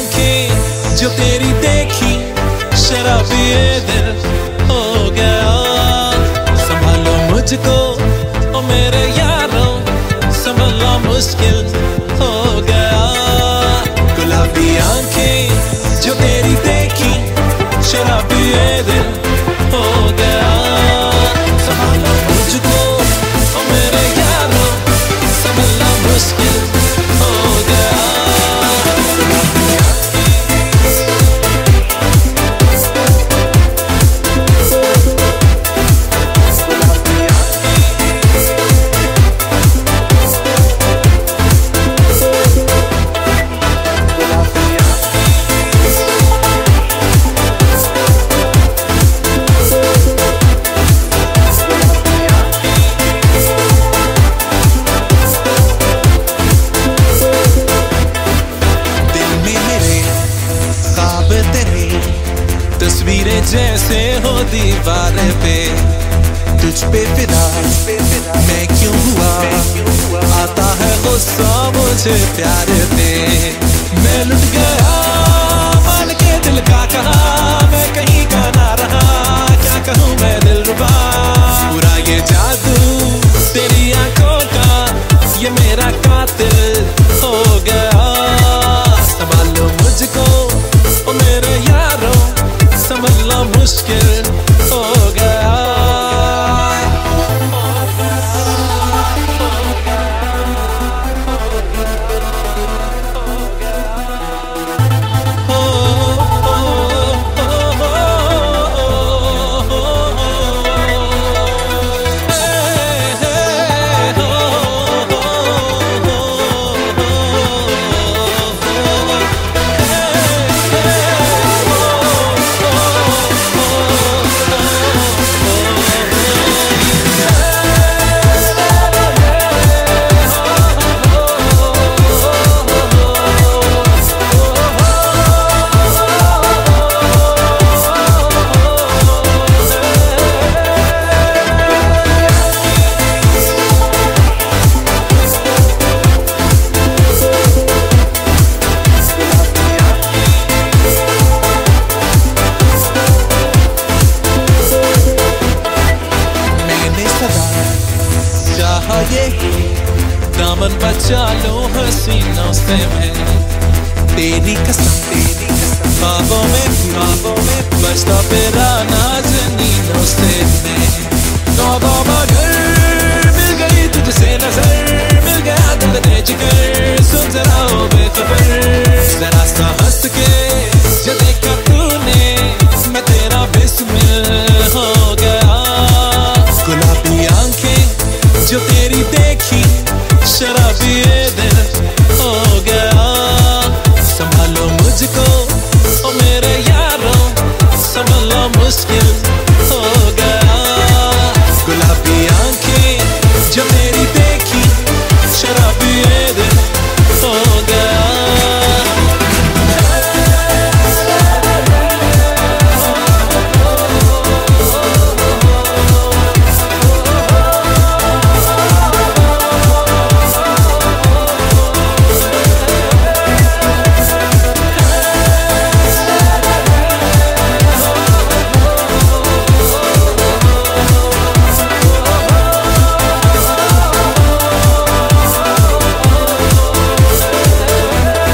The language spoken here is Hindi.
जो तेरी देखी शराबी दिल हो गया। संभालो मुझको ओ मेरे यारों संभालो मुश्किल। तस्वीरें जैसे हो दीवार पे। तुझ पे फिदा, मैं क्यों हुआ? आता है गुस्सा मुझे प्यार पे। मैं लुट गया संभलना मुश्किल ये दामन बचा लो हसीनों से मैं। तेरी कसम तेरी कसम। बाबों में बाबों में बचता मेरा नाज़नीनों से मैं। नौ मगर